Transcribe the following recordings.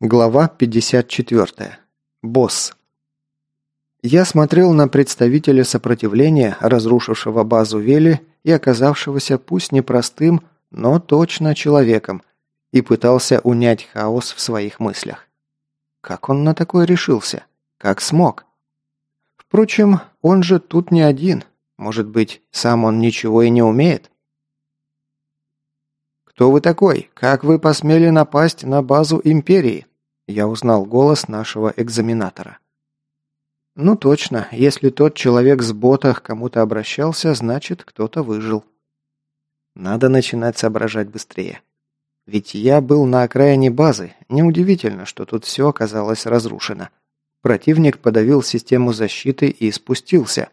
Глава 54. Босс. Я смотрел на представителя сопротивления, разрушившего базу Вели и оказавшегося пусть непростым, но точно человеком, и пытался унять хаос в своих мыслях. Как он на такое решился? Как смог? Впрочем, он же тут не один. Может быть, сам он ничего и не умеет? «Кто вы такой? Как вы посмели напасть на базу Империи?» Я узнал голос нашего экзаменатора. Ну точно, если тот человек с бота к кому-то обращался, значит, кто-то выжил. Надо начинать соображать быстрее. Ведь я был на окраине базы. Неудивительно, что тут все оказалось разрушено. Противник подавил систему защиты и спустился.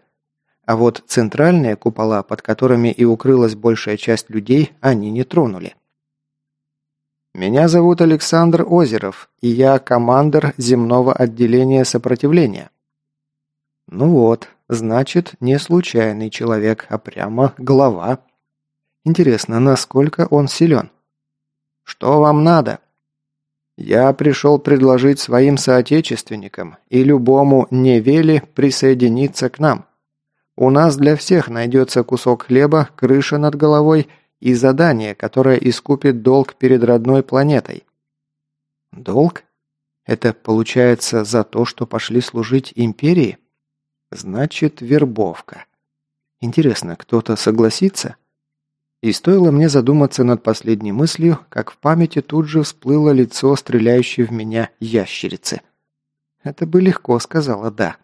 А вот центральные купола, под которыми и укрылась большая часть людей, они не тронули. Меня зовут Александр Озеров, и я командир земного отделения сопротивления. Ну вот, значит, не случайный человек, а прямо глава. Интересно, насколько он силен? Что вам надо? Я пришел предложить своим соотечественникам и любому невели присоединиться к нам. У нас для всех найдется кусок хлеба, крыша над головой – и задание, которое искупит долг перед родной планетой. Долг? Это получается за то, что пошли служить империи? Значит, вербовка. Интересно, кто-то согласится? И стоило мне задуматься над последней мыслью, как в памяти тут же всплыло лицо стреляющей в меня ящерицы. Это бы легко сказала «да».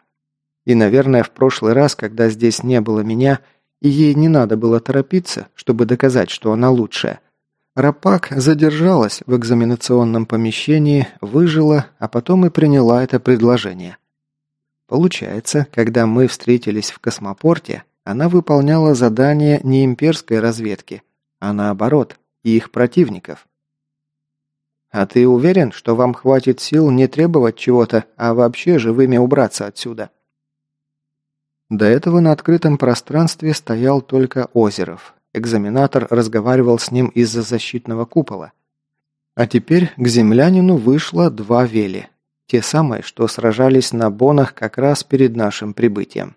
И, наверное, в прошлый раз, когда здесь не было меня, и ей не надо было торопиться, чтобы доказать, что она лучшая. Рапак задержалась в экзаменационном помещении, выжила, а потом и приняла это предложение. Получается, когда мы встретились в космопорте, она выполняла задание не имперской разведки, а наоборот, их противников. «А ты уверен, что вам хватит сил не требовать чего-то, а вообще живыми убраться отсюда?» До этого на открытом пространстве стоял только Озеров. Экзаменатор разговаривал с ним из-за защитного купола. А теперь к землянину вышло два вели. Те самые, что сражались на бонах как раз перед нашим прибытием.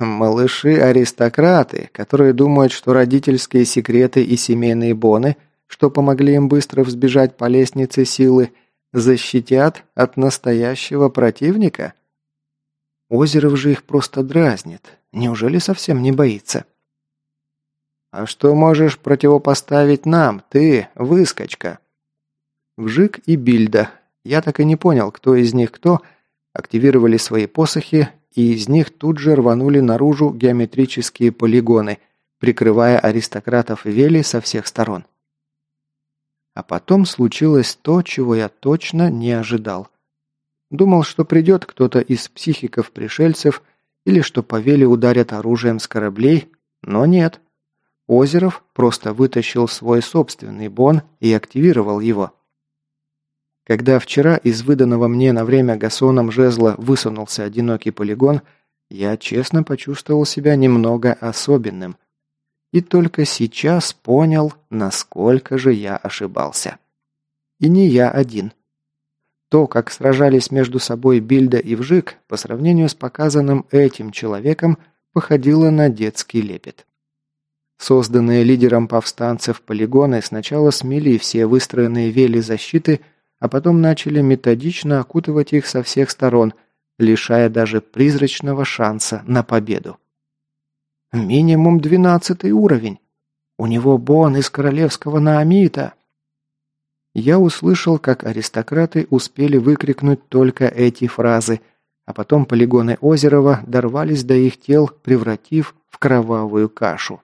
Малыши-аристократы, которые думают, что родительские секреты и семейные боны, что помогли им быстро взбежать по лестнице силы, защитят от настоящего противника – Озеров же их просто дразнит. Неужели совсем не боится? «А что можешь противопоставить нам, ты, выскочка?» Вжик и Бильда. Я так и не понял, кто из них кто, активировали свои посохи, и из них тут же рванули наружу геометрические полигоны, прикрывая аристократов Вели со всех сторон. А потом случилось то, чего я точно не ожидал. Думал, что придет кто-то из психиков-пришельцев или что по Веле ударят оружием с кораблей, но нет. Озеров просто вытащил свой собственный бон и активировал его. Когда вчера из выданного мне на время гасоном жезла высунулся одинокий полигон, я честно почувствовал себя немного особенным. И только сейчас понял, насколько же я ошибался. И не я один. То, как сражались между собой Бильда и Вжик, по сравнению с показанным этим человеком, походило на детский лепет. Созданные лидером повстанцев полигоны сначала смели все выстроенные вели защиты, а потом начали методично окутывать их со всех сторон, лишая даже призрачного шанса на победу. Минимум двенадцатый уровень. У него бон из королевского наамита я услышал, как аристократы успели выкрикнуть только эти фразы, а потом полигоны Озерова дорвались до их тел, превратив в кровавую кашу.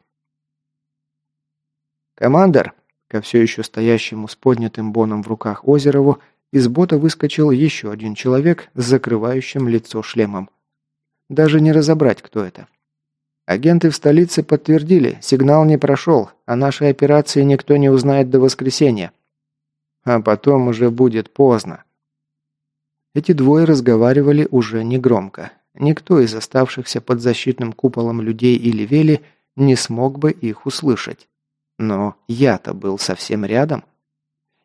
«Командор!» Ко все еще стоящему с поднятым боном в руках Озерову из бота выскочил еще один человек с закрывающим лицо шлемом. Даже не разобрать, кто это. Агенты в столице подтвердили, сигнал не прошел, о нашей операции никто не узнает до воскресенья а потом уже будет поздно. Эти двое разговаривали уже негромко. Никто из оставшихся под защитным куполом людей или вели не смог бы их услышать. Но я-то был совсем рядом.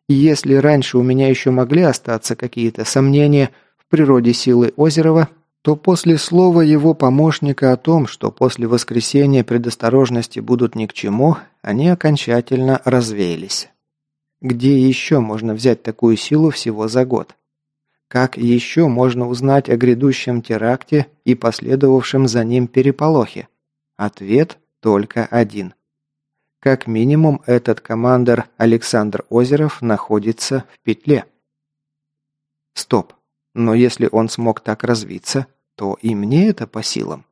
И если раньше у меня еще могли остаться какие-то сомнения в природе силы Озерова, то после слова его помощника о том, что после воскресения предосторожности будут ни к чему, они окончательно развеялись. Где еще можно взять такую силу всего за год? Как еще можно узнать о грядущем теракте и последовавшем за ним переполохе? Ответ только один. Как минимум, этот командир Александр Озеров находится в петле. Стоп. Но если он смог так развиться, то и мне это по силам.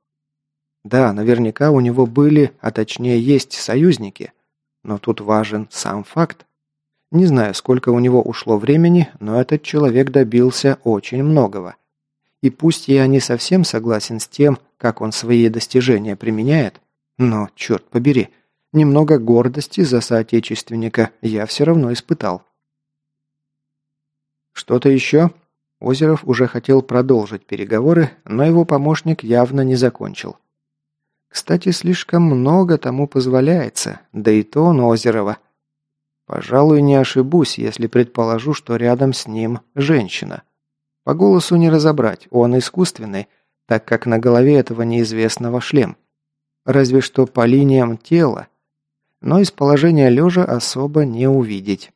Да, наверняка у него были, а точнее есть союзники, но тут важен сам факт. Не знаю, сколько у него ушло времени, но этот человек добился очень многого. И пусть я не совсем согласен с тем, как он свои достижения применяет, но, черт побери, немного гордости за соотечественника я все равно испытал. «Что-то еще?» Озеров уже хотел продолжить переговоры, но его помощник явно не закончил. Кстати, слишком много тому позволяется, да и то он Озерова. Пожалуй, не ошибусь, если предположу, что рядом с ним женщина. По голосу не разобрать, он искусственный, так как на голове этого неизвестного шлем. Разве что по линиям тела, но из положения лежа особо не увидеть.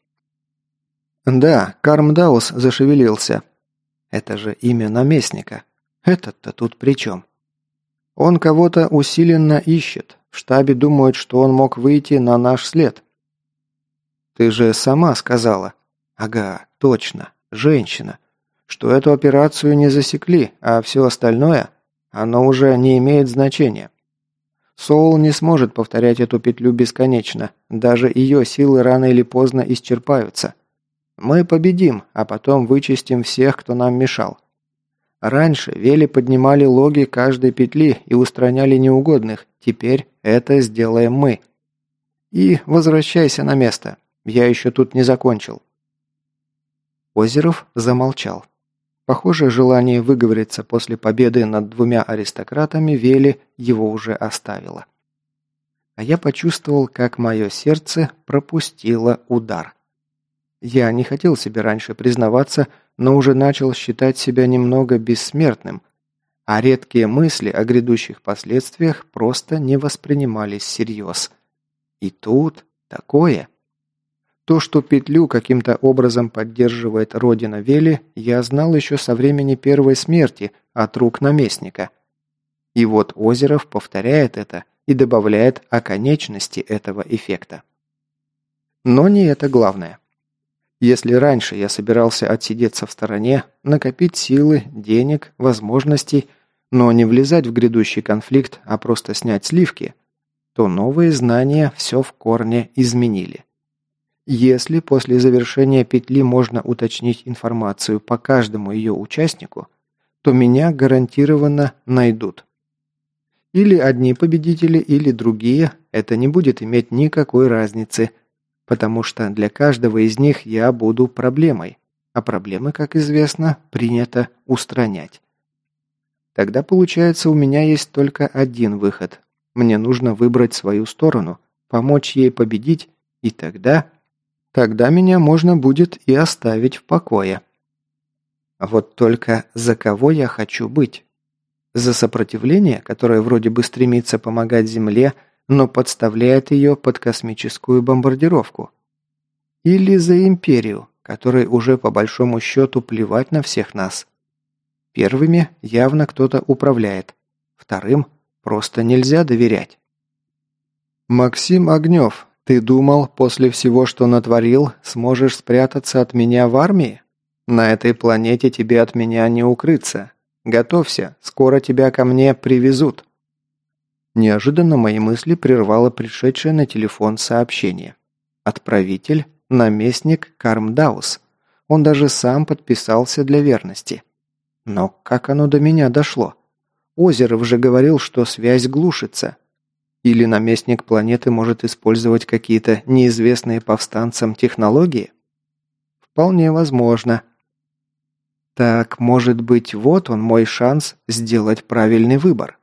Да, Кармдаус зашевелился, это же имя наместника. Этот-то тут при чем? Он кого-то усиленно ищет. В штабе думают, что он мог выйти на наш след. Ты же сама сказала. Ага, точно. Женщина. Что эту операцию не засекли, а все остальное, оно уже не имеет значения. Соул не сможет повторять эту петлю бесконечно. Даже ее силы рано или поздно исчерпаются. Мы победим, а потом вычистим всех, кто нам мешал. Раньше вели поднимали логи каждой петли и устраняли неугодных. Теперь это сделаем мы. И возвращайся на место. Я еще тут не закончил. Озеров замолчал. Похоже, желание выговориться после победы над двумя аристократами Вели его уже оставило. А я почувствовал, как мое сердце пропустило удар. Я не хотел себе раньше признаваться, но уже начал считать себя немного бессмертным, а редкие мысли о грядущих последствиях просто не воспринимались всерьез. И тут такое. То, что петлю каким-то образом поддерживает родина Вели, я знал еще со времени первой смерти от рук наместника. И вот Озеров повторяет это и добавляет о конечности этого эффекта. Но не это главное. Если раньше я собирался отсидеться в стороне, накопить силы, денег, возможностей, но не влезать в грядущий конфликт, а просто снять сливки, то новые знания все в корне изменили. Если после завершения петли можно уточнить информацию по каждому ее участнику, то меня гарантированно найдут. Или одни победители, или другие, это не будет иметь никакой разницы – потому что для каждого из них я буду проблемой, а проблемы, как известно, принято устранять. Тогда получается у меня есть только один выход. Мне нужно выбрать свою сторону, помочь ей победить, и тогда... Тогда меня можно будет и оставить в покое. Вот только за кого я хочу быть? За сопротивление, которое вроде бы стремится помогать Земле, но подставляет ее под космическую бомбардировку. Или за империю, которой уже по большому счету плевать на всех нас. Первыми явно кто-то управляет, вторым просто нельзя доверять. «Максим Огнев, ты думал, после всего, что натворил, сможешь спрятаться от меня в армии? На этой планете тебе от меня не укрыться. Готовься, скоро тебя ко мне привезут». Неожиданно мои мысли прервало пришедшее на телефон сообщение. Отправитель – наместник Кармдаус. Он даже сам подписался для верности. Но как оно до меня дошло? Озеров же говорил, что связь глушится. Или наместник планеты может использовать какие-то неизвестные повстанцам технологии? Вполне возможно. Так, может быть, вот он мой шанс сделать правильный выбор.